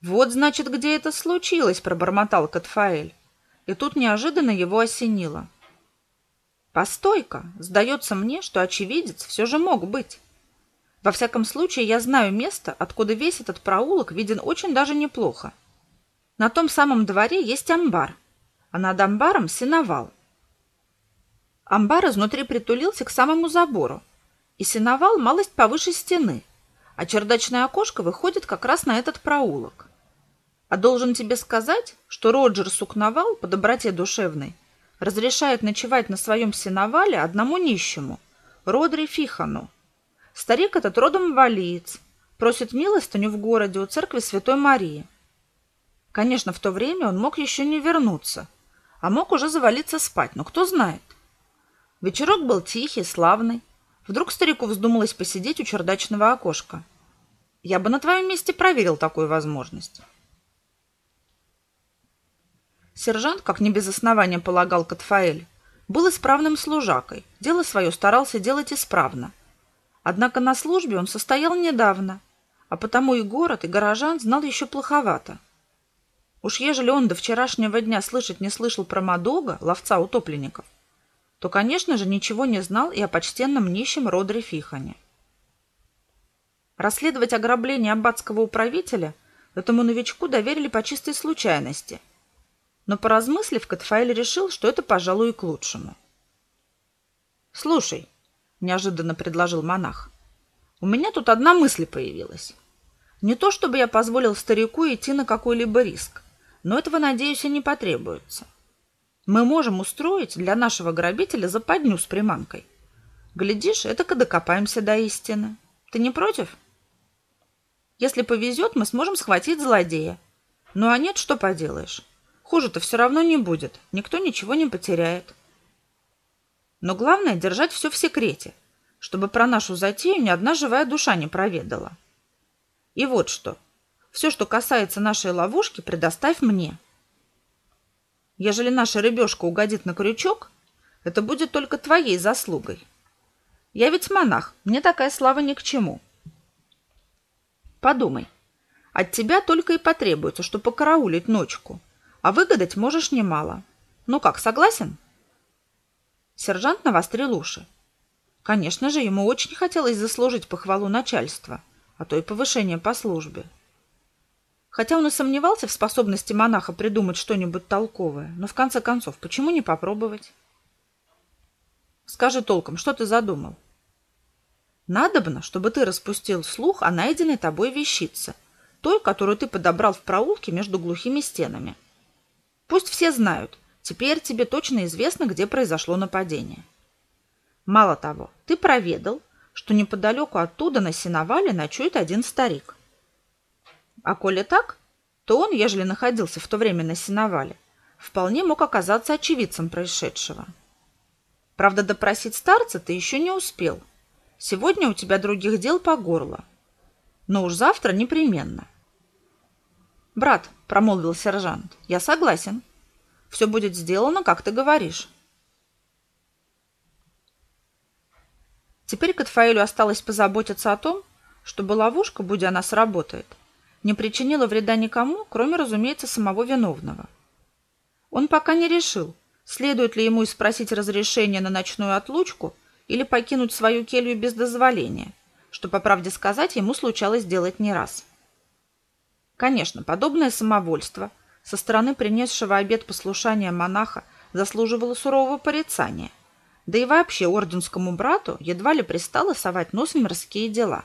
«Вот, значит, где это случилось», — пробормотал Катфаэль. И тут неожиданно его осенило. «Постой-ка, сдается мне, что очевидец все же мог быть. Во всяком случае, я знаю место, откуда весь этот проулок виден очень даже неплохо. На том самом дворе есть амбар, а над амбаром сеновал. Амбар изнутри притулился к самому забору, и сеновал малость повыше стены, а чердачное окошко выходит как раз на этот проулок. А должен тебе сказать, что Роджер Сукновал по доброте душевной разрешает ночевать на своем сеновале одному нищему, Родри Фихану. Старик этот родом валиец, просит милостыню в городе у церкви Святой Марии. Конечно, в то время он мог еще не вернуться, а мог уже завалиться спать, но кто знает. Вечерок был тихий, славный. Вдруг старику вздумалось посидеть у чердачного окошка. Я бы на твоем месте проверил такую возможность. Сержант, как не без основания полагал Катфаэль, был исправным служакой, дело свое старался делать исправно. Однако на службе он состоял недавно, а потому и город, и горожан знал еще плоховато. Уж ежели он до вчерашнего дня слышать не слышал про Мадога, ловца утопленников, то, конечно же, ничего не знал и о почтенном нищем Родре Фихане. Расследовать ограбление аббатского управителя этому новичку доверили по чистой случайности – но, поразмыслив, Катфаэль решил, что это, пожалуй, и к лучшему. «Слушай», — неожиданно предложил монах, — «у меня тут одна мысль появилась. Не то, чтобы я позволил старику идти на какой-либо риск, но этого, надеюсь, и не потребуется. Мы можем устроить для нашего грабителя западню с приманкой. Глядишь, это-ка докопаемся до истины. Ты не против? Если повезет, мы сможем схватить злодея. Ну а нет, что поделаешь. Хуже-то все равно не будет. Никто ничего не потеряет. Но главное – держать все в секрете, чтобы про нашу затею ни одна живая душа не проведала. И вот что. Все, что касается нашей ловушки, предоставь мне. Ежели наша рыбешка угодит на крючок, это будет только твоей заслугой. Я ведь монах, мне такая слава ни к чему. Подумай, от тебя только и потребуется, что покараулить ночку – а выгадать можешь немало. Ну как, согласен?» Сержант навострил уши. Конечно же, ему очень хотелось заслужить похвалу начальства, а то и повышение по службе. Хотя он и сомневался в способности монаха придумать что-нибудь толковое, но в конце концов, почему не попробовать? Скажи толком, что ты задумал? Надобно, чтобы ты распустил слух о найденной тобой вещице, той, которую ты подобрал в проулке между глухими стенами. — Пусть все знают. Теперь тебе точно известно, где произошло нападение. Мало того, ты проведал, что неподалеку оттуда на сеновале ночует один старик. А коли так, то он, ежели находился в то время на сеновале, вполне мог оказаться очевидцем происшедшего. Правда, допросить старца ты еще не успел. Сегодня у тебя других дел по горло. Но уж завтра непременно. «Брат», — промолвил сержант, — «я согласен. Все будет сделано, как ты говоришь». Теперь Катфаэлю осталось позаботиться о том, чтобы ловушка, будь она сработает, не причинила вреда никому, кроме, разумеется, самого виновного. Он пока не решил, следует ли ему спросить разрешение на ночную отлучку или покинуть свою келью без дозволения, что, по правде сказать, ему случалось делать не раз. Конечно, подобное самовольство со стороны принесшего обет послушания монаха заслуживало сурового порицания. Да и вообще орденскому брату едва ли пристало совать нос в мирские дела.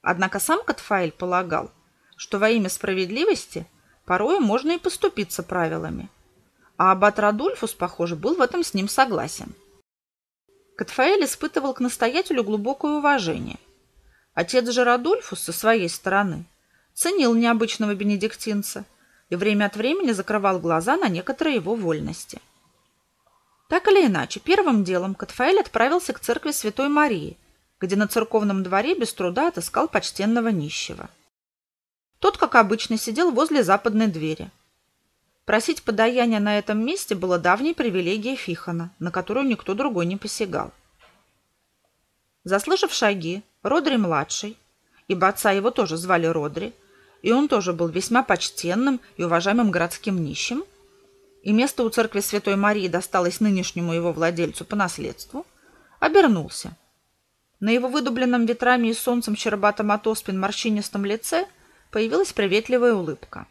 Однако сам Катфаэль полагал, что во имя справедливости порою можно и поступиться правилами. А аббат Радульфус, похоже, был в этом с ним согласен. Катфаэль испытывал к настоятелю глубокое уважение. Отец же Радульфус со своей стороны – ценил необычного бенедиктинца и время от времени закрывал глаза на некоторые его вольности. Так или иначе, первым делом Катфаэль отправился к церкви Святой Марии, где на церковном дворе без труда отыскал почтенного нищего. Тот, как обычно, сидел возле западной двери. Просить подаяния на этом месте было давней привилегией Фихана, на которую никто другой не посягал. Заслышав шаги, Родри-младший, ибо отца его тоже звали Родри, и он тоже был весьма почтенным и уважаемым городским нищим, и место у церкви Святой Марии досталось нынешнему его владельцу по наследству, обернулся. На его выдубленном ветрами и солнцем щербатом от оспин морщинистом лице появилась приветливая улыбка.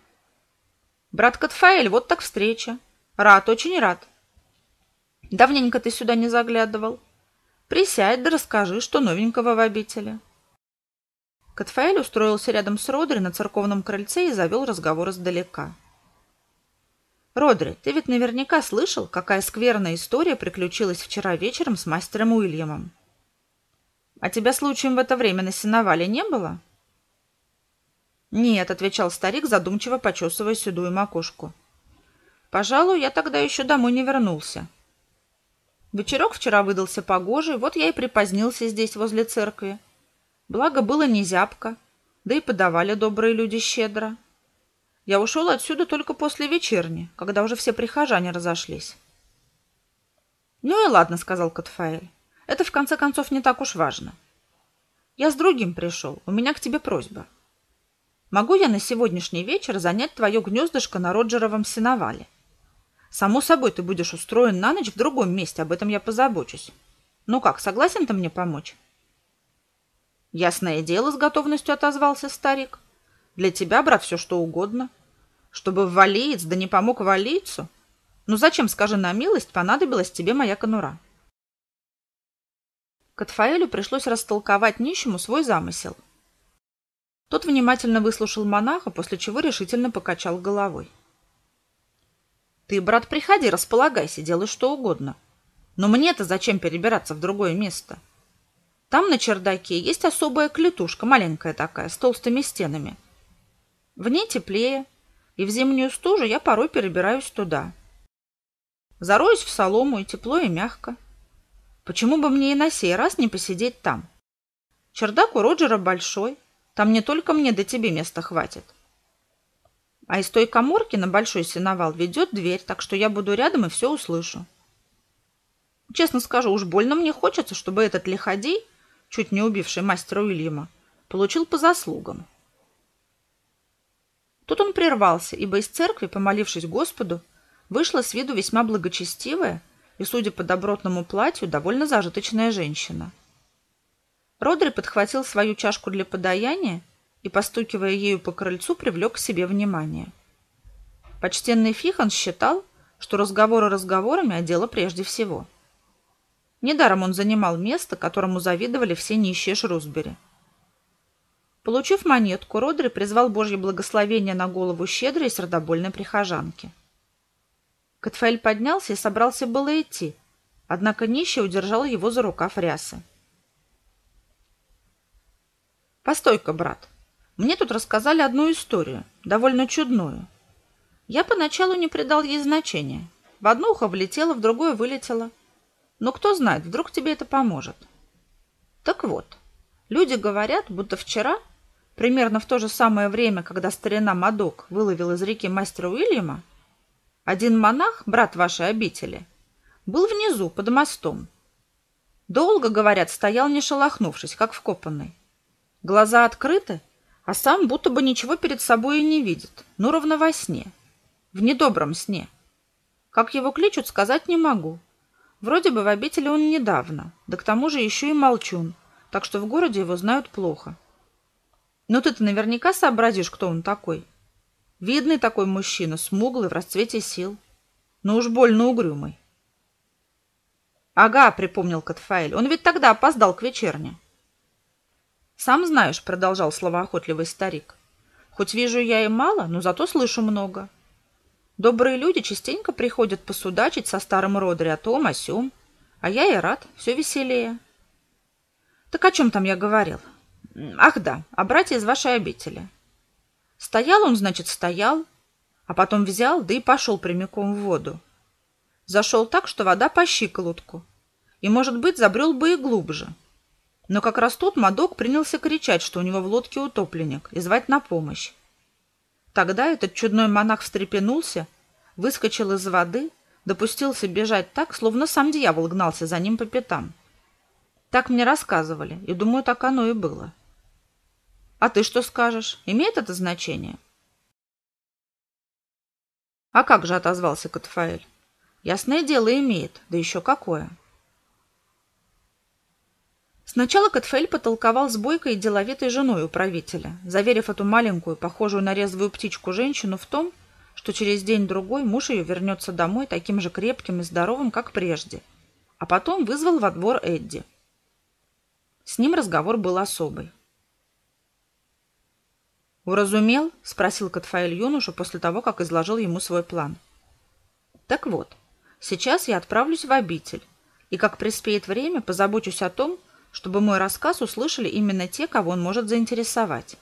«Брат Катфаэль, вот так встреча. Рад, очень рад. Давненько ты сюда не заглядывал. Присядь да расскажи, что новенького в обители». Катфаэль устроился рядом с Родри на церковном крыльце и завел разговор издалека. «Родри, ты ведь наверняка слышал, какая скверная история приключилась вчера вечером с мастером Уильямом. А тебя случаем в это время на сеновале не было?» «Нет», — отвечал старик, задумчиво почесывая седую макушку. «Пожалуй, я тогда еще домой не вернулся. Вечерок вчера выдался погожий, вот я и припозднился здесь, возле церкви. Благо было не зябко, да и подавали добрые люди щедро. Я ушел отсюда только после вечерни, когда уже все прихожане разошлись. «Ну и ладно», — сказал Катфаэль. «Это, в конце концов, не так уж важно. Я с другим пришел, у меня к тебе просьба. Могу я на сегодняшний вечер занять твое гнездышко на Роджеровом сеновале? Само собой, ты будешь устроен на ночь в другом месте, об этом я позабочусь. Ну как, согласен ты мне помочь?» Ясное дело, с готовностью отозвался старик. Для тебя, брат, все что угодно. Чтобы валиец, да не помог валийцу? Ну зачем, скажи на милость, понадобилась тебе моя конура? Катфаэлю пришлось растолковать нищему свой замысел. Тот внимательно выслушал монаха, после чего решительно покачал головой. «Ты, брат, приходи, располагайся, делай что угодно. Но мне-то зачем перебираться в другое место? Там на чердаке есть особая клетушка, маленькая такая, с толстыми стенами. В ней теплее, и в зимнюю стужу я порой перебираюсь туда. Зароюсь в солому, и тепло, и мягко. Почему бы мне и на сей раз не посидеть там? Чердак у Роджера большой, там не только мне да тебе места хватит. А из той коморки на большой сеновал ведет дверь, так что я буду рядом и все услышу. Честно скажу, уж больно мне хочется, чтобы этот лиходей чуть не убивший мастера Уильяма, получил по заслугам. Тут он прервался, ибо из церкви, помолившись Господу, вышла с виду весьма благочестивая и, судя по добротному платью, довольно зажиточная женщина. Родри подхватил свою чашку для подаяния и, постукивая ею по крыльцу, привлек к себе внимание. Почтенный Фихан считал, что разговоры разговорами, а дело прежде всего – Недаром он занимал место, которому завидовали все нищие Шрусбери. Получив монетку, Родри призвал Божье благословение на голову щедрой и сердобольной прихожанки. Катфаэль поднялся и собрался было идти, однако нищий удержал его за рукав рясы. «Постой-ка, брат, мне тут рассказали одну историю, довольно чудную. Я поначалу не придал ей значения. В одно ухо влетело, в другое вылетело. Но кто знает, вдруг тебе это поможет. Так вот, люди говорят, будто вчера, примерно в то же самое время, когда старина Мадок выловил из реки мастера Уильяма, один монах, брат вашей обители, был внизу, под мостом. Долго, говорят, стоял не шелохнувшись, как вкопанный. Глаза открыты, а сам будто бы ничего перед собой и не видит, ну ровно во сне, в недобром сне. Как его кличут, сказать не могу. Вроде бы в обители он недавно, да к тому же еще и молчун, так что в городе его знают плохо. Но ты-то наверняка сообразишь, кто он такой. Видный такой мужчина, смуглый, в расцвете сил. Но уж больно угрюмый. «Ага», — припомнил Катфаэль, — «он ведь тогда опоздал к вечерне». «Сам знаешь», — продолжал словоохотливый старик, — «хоть вижу я и мало, но зато слышу много. Добрые люди частенько приходят посудачить со старым Родри о том, о сём. А я и рад, все веселее. Так о чем там я говорил? Ах да, о брате из вашей обители. Стоял он, значит, стоял, а потом взял, да и пошел прямиком в воду. Зашел так, что вода по щиколотку, и, может быть, забрел бы и глубже. Но как раз тут Мадок принялся кричать, что у него в лодке утопленник, и звать на помощь. Тогда этот чудной монах встрепенулся, выскочил из воды, допустился бежать так, словно сам дьявол гнался за ним по пятам. Так мне рассказывали, и думаю, так оно и было. А ты что скажешь? Имеет это значение? А как же отозвался Катфаэль? Ясное дело, имеет, да еще какое. Сначала Катфаэль потолковал с бойкой и деловитой женой управителя, заверив эту маленькую, похожую на резвую птичку женщину в том, что через день-другой муж ее вернется домой таким же крепким и здоровым, как прежде, а потом вызвал во двор Эдди. С ним разговор был особый. «Уразумел?» — спросил Катфаэль юношу после того, как изложил ему свой план. «Так вот, сейчас я отправлюсь в обитель, и, как приспеет время, позабочусь о том, чтобы мой рассказ услышали именно те, кого он может заинтересовать.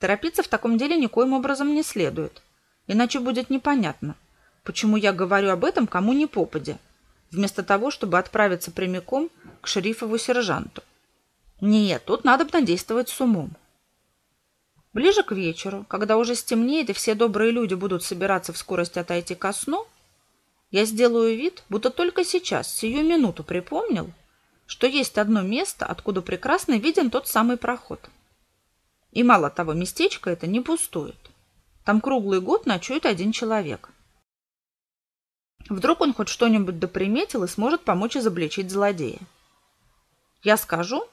Торопиться в таком деле никоим образом не следует, иначе будет непонятно, почему я говорю об этом кому ни попадя, вместо того, чтобы отправиться прямиком к шерифову сержанту. Нет, тут надо бы действовать с умом. Ближе к вечеру, когда уже стемнеет и все добрые люди будут собираться в скорости отойти ко сну, я сделаю вид, будто только сейчас, сию минуту припомнил, что есть одно место, откуда прекрасно виден тот самый проход. И мало того, местечко это не пустует. Там круглый год ночует один человек. Вдруг он хоть что-нибудь доприметил и сможет помочь изобличить злодея. Я скажу,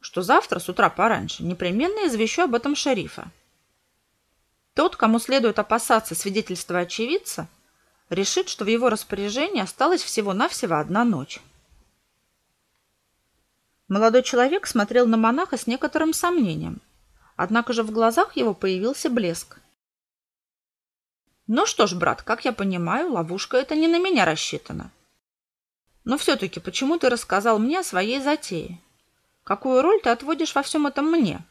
что завтра с утра пораньше непременно извещу об этом шерифа. Тот, кому следует опасаться свидетельства очевидца, решит, что в его распоряжении осталась всего-навсего одна ночь. Молодой человек смотрел на монаха с некоторым сомнением, однако же в глазах его появился блеск. «Ну что ж, брат, как я понимаю, ловушка эта не на меня рассчитана. Но все-таки почему ты рассказал мне о своей затее?» Какую роль ты отводишь во всем этом мне?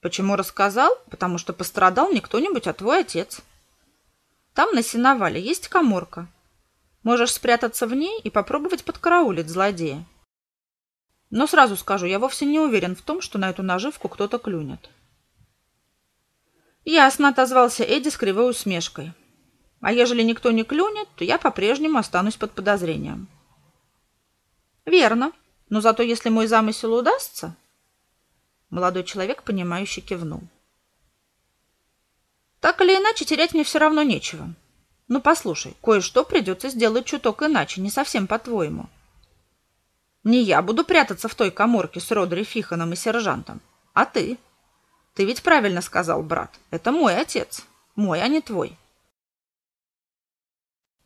Почему рассказал? Потому что пострадал не кто-нибудь, а твой отец. Там на сеновале есть коморка. Можешь спрятаться в ней и попробовать подкараулить злодея. Но сразу скажу, я вовсе не уверен в том, что на эту наживку кто-то клюнет. Ясно, отозвался Эдди с кривой усмешкой. А ежели никто не клюнет, то я по-прежнему останусь под подозрением. Верно, но зато если мой замысел удастся... Молодой человек, понимающе кивнул. Так или иначе, терять мне все равно нечего. Ну, послушай, кое-что придется сделать чуток иначе, не совсем по-твоему. Не я буду прятаться в той коморке с Родри Фиханом и сержантом, а ты. Ты ведь правильно сказал, брат. Это мой отец. Мой, а не твой.